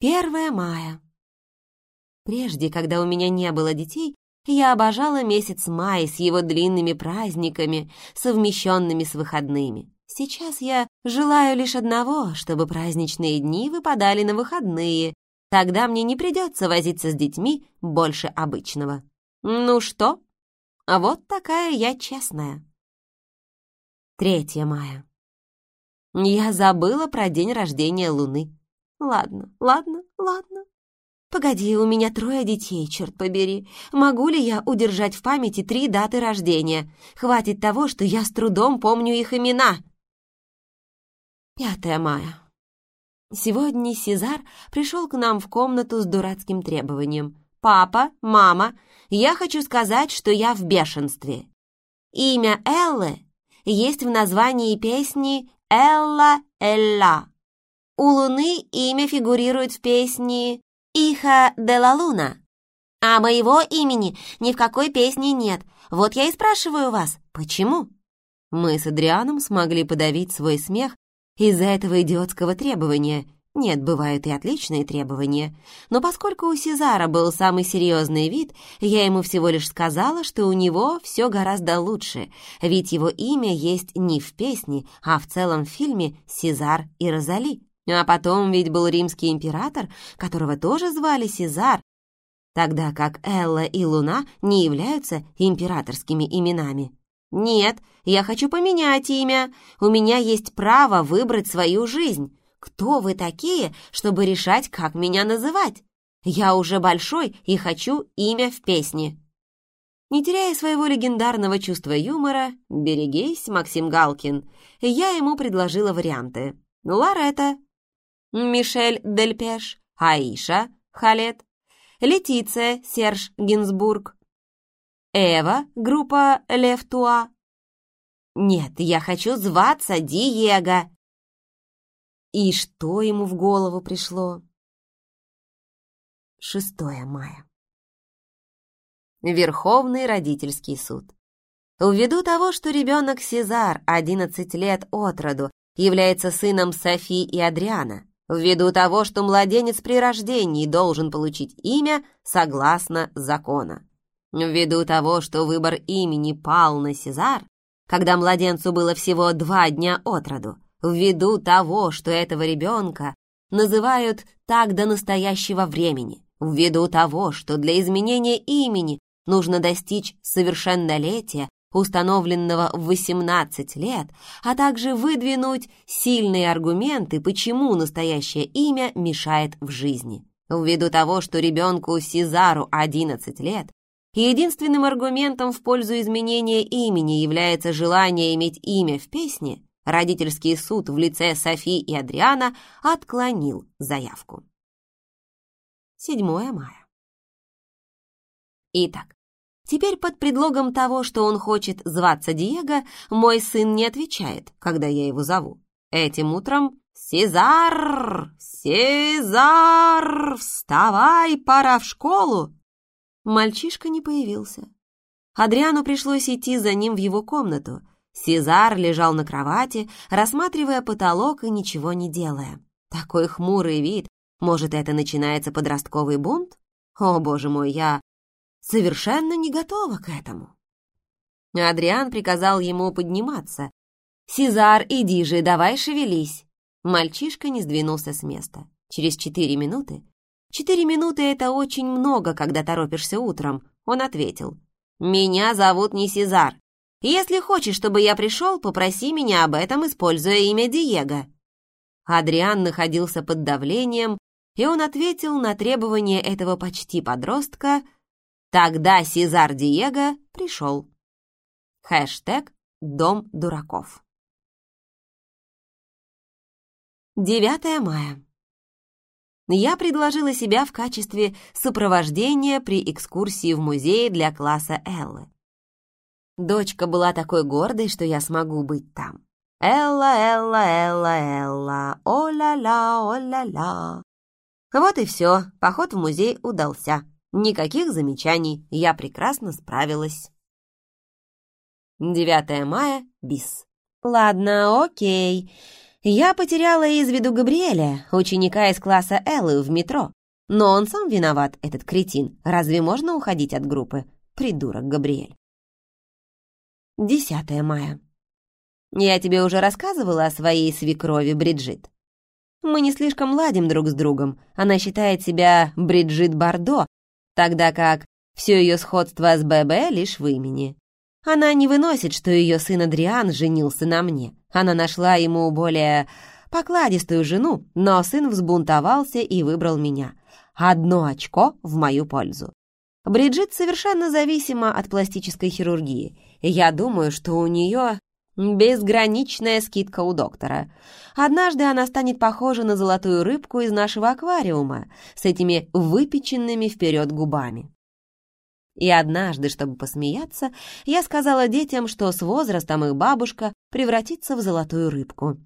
Первое мая. Прежде, когда у меня не было детей, я обожала месяц май с его длинными праздниками, совмещенными с выходными. Сейчас я желаю лишь одного, чтобы праздничные дни выпадали на выходные. Тогда мне не придется возиться с детьми больше обычного. Ну что? А вот такая я честная. 3 мая. Я забыла про день рождения Луны. Ладно, ладно, ладно. Погоди, у меня трое детей, черт побери. Могу ли я удержать в памяти три даты рождения? Хватит того, что я с трудом помню их имена. 5 мая. Сегодня Сезар пришел к нам в комнату с дурацким требованием. «Папа, мама, я хочу сказать, что я в бешенстве. Имя Эллы есть в названии песни «Элла Элла». У Луны имя фигурирует в песне «Иха де ла Луна». А моего имени ни в какой песне нет. Вот я и спрашиваю вас, почему? Мы с Адрианом смогли подавить свой смех из-за этого идиотского требования. Нет, бывают и отличные требования. Но поскольку у Сезара был самый серьезный вид, я ему всего лишь сказала, что у него все гораздо лучше, ведь его имя есть не в песне, а в целом фильме «Сезар и Розали». А потом ведь был римский император, которого тоже звали Сезар, тогда как Элла и Луна не являются императорскими именами. Нет, я хочу поменять имя. У меня есть право выбрать свою жизнь. Кто вы такие, чтобы решать, как меня называть? Я уже большой и хочу имя в песне. Не теряя своего легендарного чувства юмора, берегись, Максим Галкин, я ему предложила варианты. Лоретта, Мишель Дельпеш, Аиша Халет, Летиция Серж Гинзбург, Эва, группа Лев Туа. Нет, я хочу зваться Диего. И что ему в голову пришло? 6 мая. Верховный родительский суд. Ввиду того, что ребенок Сезар, 11 лет от роду, является сыном Софи и Адриана, ввиду того, что младенец при рождении должен получить имя согласно закона. Ввиду того, что выбор имени пал на Сезар, когда младенцу было всего два дня от роду, ввиду того, что этого ребенка называют так до настоящего времени, ввиду того, что для изменения имени нужно достичь совершеннолетия установленного в 18 лет, а также выдвинуть сильные аргументы, почему настоящее имя мешает в жизни. Ввиду того, что ребенку Сезару 11 лет, единственным аргументом в пользу изменения имени является желание иметь имя в песне, родительский суд в лице Софи и Адриана отклонил заявку. 7 мая. Итак, Теперь под предлогом того, что он хочет зваться Диего, мой сын не отвечает, когда я его зову. Этим утром «Сезар! Сезар! Вставай, пора в школу!» Мальчишка не появился. Адриану пришлось идти за ним в его комнату. Сезар лежал на кровати, рассматривая потолок и ничего не делая. Такой хмурый вид. Может, это начинается подростковый бунт? О, боже мой, я совершенно не готова к этому. Адриан приказал ему подниматься. «Сезар, иди же, давай шевелись!» Мальчишка не сдвинулся с места. Через четыре минуты... Четыре минуты — это очень много, когда торопишься утром. Он ответил. «Меня зовут не Сезар. Если хочешь, чтобы я пришел, попроси меня об этом, используя имя Диего». Адриан находился под давлением, и он ответил на требование этого почти подростка — Тогда Сезар Диего пришел. Хэштег «Дом дураков». 9 мая. Я предложила себя в качестве сопровождения при экскурсии в музей для класса Эллы. Дочка была такой гордой, что я смогу быть там. Элла, Элла, Элла, Элла, о-ля-ля, о-ля-ля. Вот и все, поход в музей удался. Никаких замечаний, я прекрасно справилась. 9 мая, бис. Ладно, окей. Я потеряла из виду Габриэля, ученика из класса Эллы в метро. Но он сам виноват, этот кретин. Разве можно уходить от группы? Придурок Габриэль. 10 мая. Я тебе уже рассказывала о своей свекрови Бриджит. Мы не слишком ладим друг с другом. Она считает себя Бриджит Бардо, тогда как все ее сходство с ББ лишь в имени. Она не выносит, что ее сын Адриан женился на мне. Она нашла ему более покладистую жену, но сын взбунтовался и выбрал меня. Одно очко в мою пользу. Бриджит совершенно зависима от пластической хирургии. Я думаю, что у нее безграничная скидка у доктора. Однажды она станет похожа на золотую рыбку из нашего аквариума с этими выпеченными вперед губами. И однажды, чтобы посмеяться, я сказала детям, что с возрастом их бабушка превратится в золотую рыбку.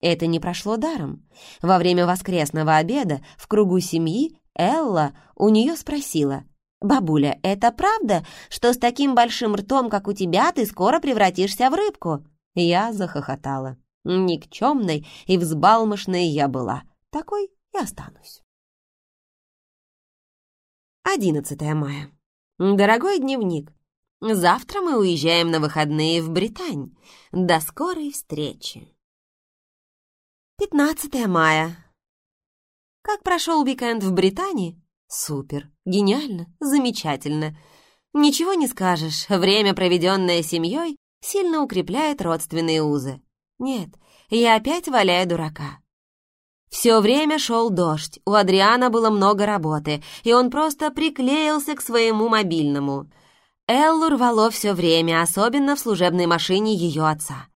Это не прошло даром. Во время воскресного обеда в кругу семьи Элла у нее спросила, «Бабуля, это правда, что с таким большим ртом, как у тебя, ты скоро превратишься в рыбку?» Я захохотала. Никчемной и взбалмошной я была. Такой и останусь. 11 мая. Дорогой дневник, завтра мы уезжаем на выходные в Британь. До скорой встречи. 15 мая. Как прошел уикенд в Британии? Супер, гениально, замечательно. Ничего не скажешь, время, проведенное семьей, сильно укрепляет родственные узы. Нет, я опять валяю дурака. Все время шел дождь, у Адриана было много работы, и он просто приклеился к своему мобильному. Эллу рвало все время, особенно в служебной машине ее отца.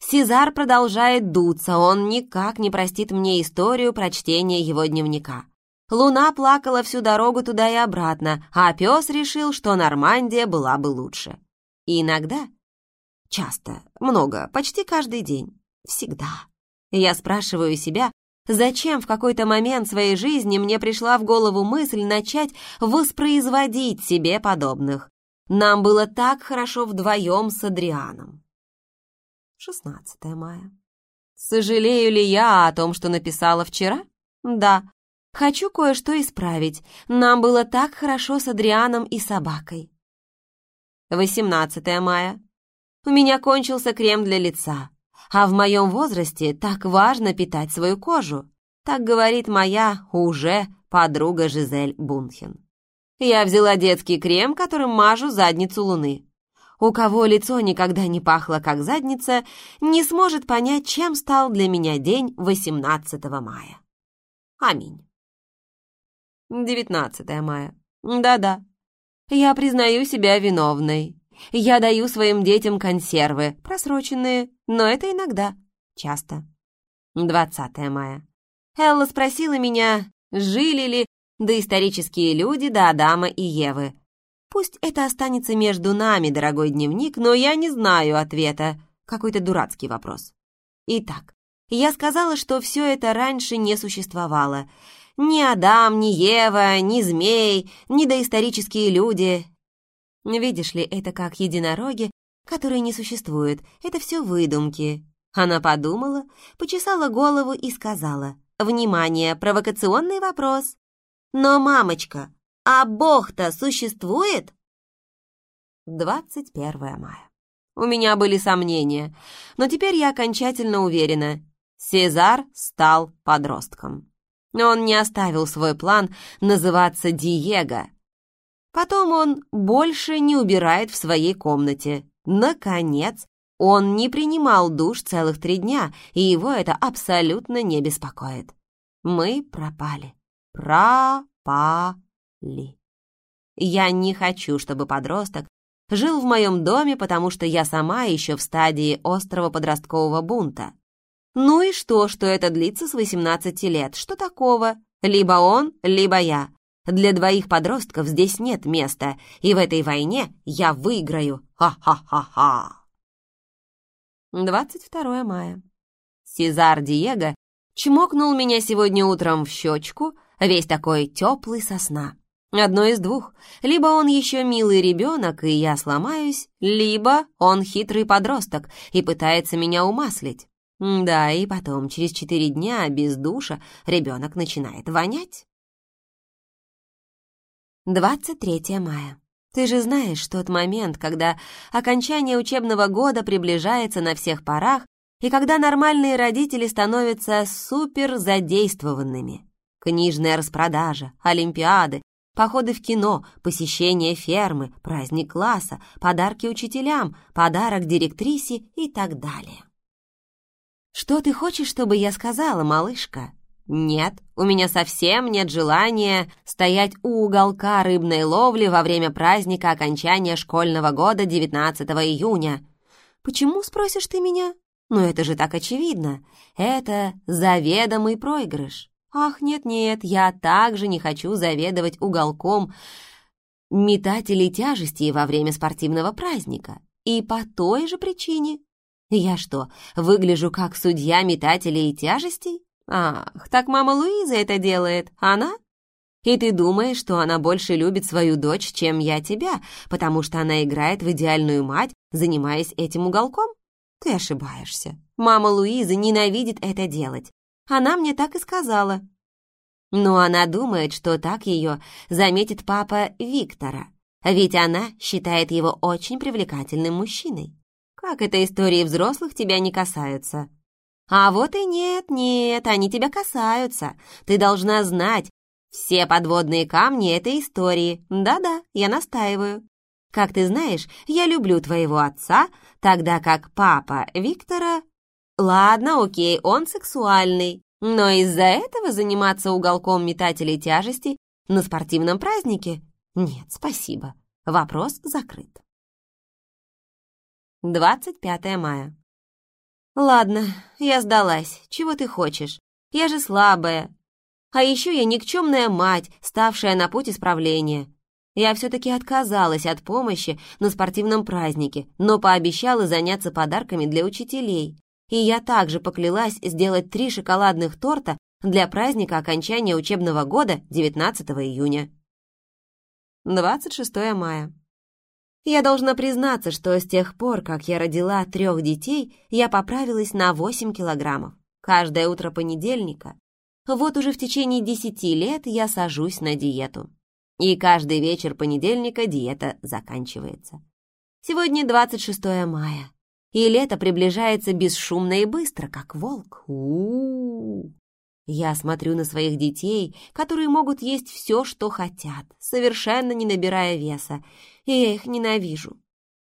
Сезар продолжает дуться, он никак не простит мне историю прочтения его дневника. Луна плакала всю дорогу туда и обратно, а пес решил, что Нормандия была бы лучше. И иногда, часто, много, почти каждый день, всегда. Я спрашиваю себя, Зачем в какой-то момент своей жизни мне пришла в голову мысль начать воспроизводить себе подобных? Нам было так хорошо вдвоем с Адрианом. 16 мая. Сожалею ли я о том, что написала вчера? Да. Хочу кое-что исправить. Нам было так хорошо с Адрианом и собакой. 18 мая. У меня кончился крем для лица. А в моем возрасте так важно питать свою кожу. Так говорит моя уже подруга Жизель Бунхен. Я взяла детский крем, которым мажу задницу Луны. У кого лицо никогда не пахло, как задница, не сможет понять, чем стал для меня день 18 мая. Аминь. 19 мая. Да-да. Я признаю себя виновной. Я даю своим детям консервы, просроченные, но это иногда, часто. 20 мая. Элла спросила меня, жили ли доисторические люди до Адама и Евы. Пусть это останется между нами, дорогой дневник, но я не знаю ответа. Какой-то дурацкий вопрос. Итак, я сказала, что все это раньше не существовало. Ни Адам, ни Ева, ни змей, ни доисторические люди. Видишь ли, это как единороги, которые не существуют. Это все выдумки. Она подумала, почесала голову и сказала, «Внимание, провокационный вопрос. Но, мамочка, а Бог-то существует?» 21 мая. У меня были сомнения, но теперь я окончательно уверена. Сезар стал подростком. Он не оставил свой план называться Диего, Потом он больше не убирает в своей комнате. Наконец, он не принимал душ целых три дня, и его это абсолютно не беспокоит. Мы пропали. Пропали. Я не хочу, чтобы подросток жил в моем доме, потому что я сама еще в стадии острого подросткового бунта. Ну и что, что это длится с 18 лет? Что такого? Либо он, либо я. Для двоих подростков здесь нет места, и в этой войне я выиграю. Ха-ха-ха-ха. 22 мая. Сезар Диего чмокнул меня сегодня утром в щечку, весь такой теплый сосна. Одно из двух. Либо он еще милый ребенок, и я сломаюсь, либо он хитрый подросток и пытается меня умаслить. Да, и потом, через четыре дня, без душа, ребенок начинает вонять. 23 мая. Ты же знаешь тот момент, когда окончание учебного года приближается на всех парах, и когда нормальные родители становятся супер задействованными. Книжная распродажа, олимпиады, походы в кино, посещение фермы, праздник класса, подарки учителям, подарок директрисе и так далее. Что ты хочешь, чтобы я сказала, малышка? Нет, у меня совсем нет желания стоять у уголка рыбной ловли во время праздника окончания школьного года 19 июня. Почему, спросишь ты меня? Ну это же так очевидно. Это заведомый проигрыш. Ах, нет-нет, я также не хочу заведовать уголком метателей тяжестей во время спортивного праздника. И по той же причине. Я что, выгляжу как судья метателей тяжестей? «Ах, так мама Луиза это делает, она?» «И ты думаешь, что она больше любит свою дочь, чем я тебя, потому что она играет в идеальную мать, занимаясь этим уголком?» «Ты ошибаешься. Мама Луиза ненавидит это делать. Она мне так и сказала». Но она думает, что так ее заметит папа Виктора, ведь она считает его очень привлекательным мужчиной. Как это истории взрослых тебя не касаются?» А вот и нет, нет, они тебя касаются. Ты должна знать все подводные камни этой истории. Да-да, я настаиваю. Как ты знаешь, я люблю твоего отца, тогда как папа Виктора... Ладно, окей, он сексуальный, но из-за этого заниматься уголком метателей тяжести на спортивном празднике? Нет, спасибо. Вопрос закрыт. 25 мая. «Ладно, я сдалась. Чего ты хочешь? Я же слабая. А еще я никчемная мать, ставшая на путь исправления. Я все-таки отказалась от помощи на спортивном празднике, но пообещала заняться подарками для учителей. И я также поклялась сделать три шоколадных торта для праздника окончания учебного года 19 июня. 26 мая. Я должна признаться, что с тех пор, как я родила трех детей, я поправилась на 8 килограммов. Каждое утро понедельника. Вот уже в течение 10 лет я сажусь на диету. И каждый вечер понедельника диета заканчивается. Сегодня 26 мая, и лето приближается бесшумно и быстро, как волк. У, -у, -у. Я смотрю на своих детей, которые могут есть все, что хотят, совершенно не набирая веса, и я их ненавижу.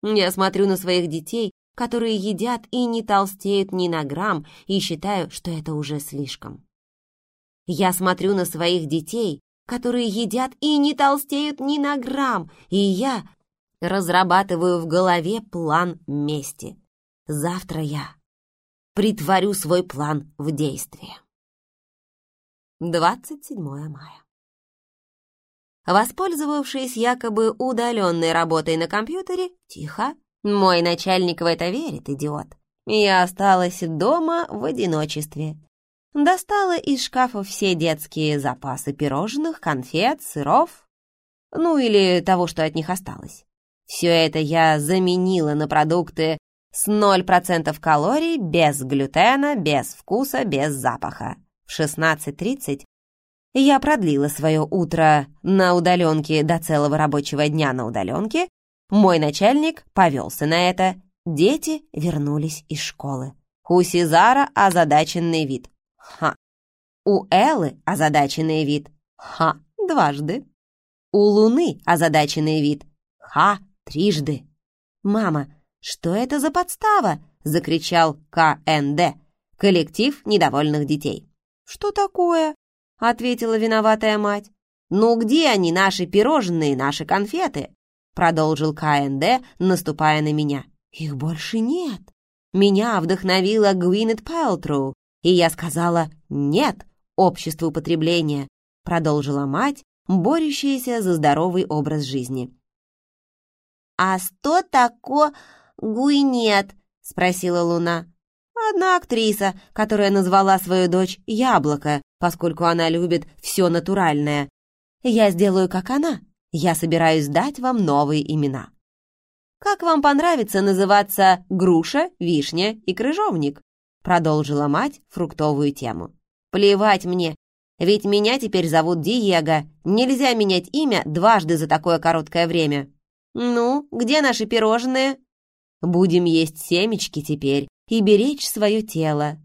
Я смотрю на своих детей, которые едят и не толстеют ни на грамм, и считаю, что это уже слишком. Я смотрю на своих детей, которые едят и не толстеют ни на грамм, и я разрабатываю в голове план мести. Завтра я притворю свой план в действие. 27 мая. Воспользовавшись якобы удаленной работой на компьютере, тихо, мой начальник в это верит, идиот. Я осталась дома в одиночестве. Достала из шкафа все детские запасы пирожных, конфет, сыров, ну или того, что от них осталось. Все это я заменила на продукты с 0% калорий, без глютена, без вкуса, без запаха в 16.30 я продлила свое утро на удаленке до целого рабочего дня на удаленке. Мой начальник повелся на это. Дети вернулись из школы. У Сезара озадаченный вид. Ха. У Эллы озадаченный вид. Ха. Дважды. У Луны озадаченный вид. Ха. Трижды. «Мама, что это за подстава?» — закричал КНД, коллектив недовольных детей. «Что такое?» — ответила виноватая мать. «Ну где они, наши пирожные, наши конфеты?» — продолжил КНД, наступая на меня. «Их больше нет. Меня вдохновила Гвинет Пэлтроу, и я сказала «нет» обществу потребления», — продолжила мать, борющаяся за здоровый образ жизни. «А что такое Гуинет?» — спросила Луна. Одна актриса, которая назвала свою дочь «Яблоко», поскольку она любит все натуральное. Я сделаю, как она. Я собираюсь дать вам новые имена. Как вам понравится называться груша, вишня и крыжовник? Продолжила мать фруктовую тему. Плевать мне, ведь меня теперь зовут Диего. Нельзя менять имя дважды за такое короткое время. Ну, где наши пирожные? Будем есть семечки теперь и беречь свое тело.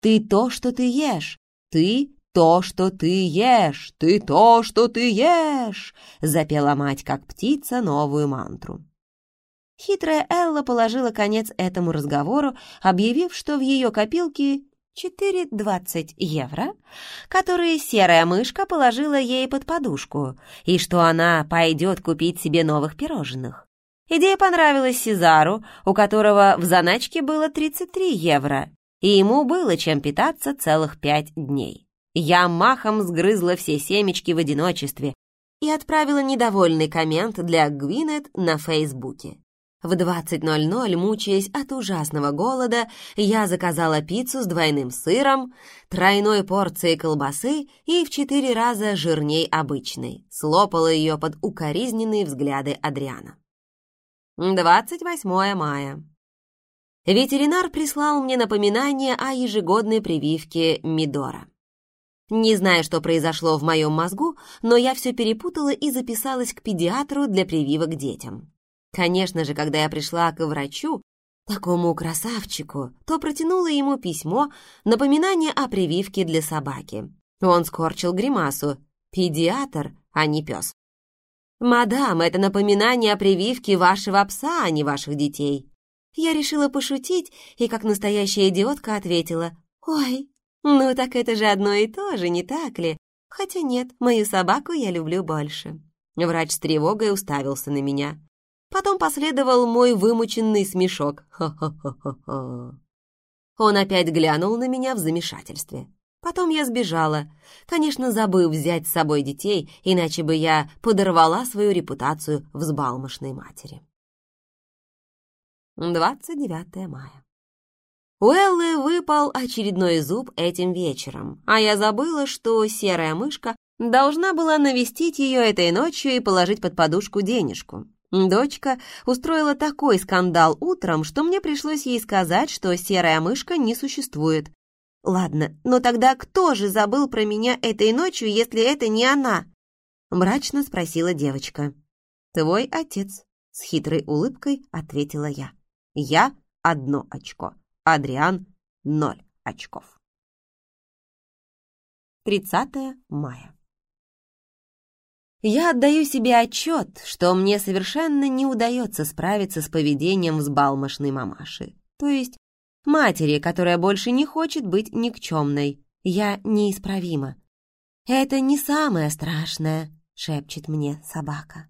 Ты то, что ты ешь. Ты то, что ты ешь. Ты то, что ты ешь. Запела мать, как птица, новую мантру. Хитрая Элла положила конец этому разговору, объявив, что в ее копилке 4,20 евро, которые серая мышка положила ей под подушку, и что она пойдет купить себе новых пирожных. Идея понравилась Сезару, у которого в заначке было 33 евро, и ему было чем питаться целых пять дней. Я махом сгрызла все семечки в одиночестве и отправила недовольный коммент для Гвинет на Фейсбуке. В 20.00, мучаясь от ужасного голода, я заказала пиццу с двойным сыром, тройной порцией колбасы и в четыре раза жирней обычной. Слопала ее под укоризненные взгляды Адриана. 28 мая. Ветеринар прислал мне напоминание о ежегодной прививке Мидора. Не знаю, что произошло в моем мозгу, но я все перепутала и записалась к педиатру для прививок детям. Конечно же, когда я пришла к врачу, такому красавчику, то протянула ему письмо, напоминание о прививке для собаки. Он скорчил гримасу. Педиатр, а не пес. «Мадам, это напоминание о прививке вашего пса, а не ваших детей». Я решила пошутить и, как настоящая идиотка, ответила, «Ой, ну так это же одно и то же, не так ли? Хотя нет, мою собаку я люблю больше». Врач с тревогой уставился на меня. Потом последовал мой вымученный смешок. Хо-хо-хо-хо. Он опять глянул на меня в замешательстве. Потом я сбежала, конечно, забыв взять с собой детей, иначе бы я подорвала свою репутацию взбалмошной матери. 29 мая. У Эллы выпал очередной зуб этим вечером, а я забыла, что серая мышка должна была навестить ее этой ночью и положить под подушку денежку. Дочка устроила такой скандал утром, что мне пришлось ей сказать, что серая мышка не существует. Ладно, но тогда кто же забыл про меня этой ночью, если это не она? Мрачно спросила девочка. Твой отец, с хитрой улыбкой ответила я. Я одно очко, Адриан ноль очков. 30 мая. Я отдаю себе отчет, что мне совершенно не удается справиться с поведением взбалмошной мамаши. То есть матери, которая больше не хочет быть никчемной. Я неисправима. «Это не самое страшное», — шепчет мне собака.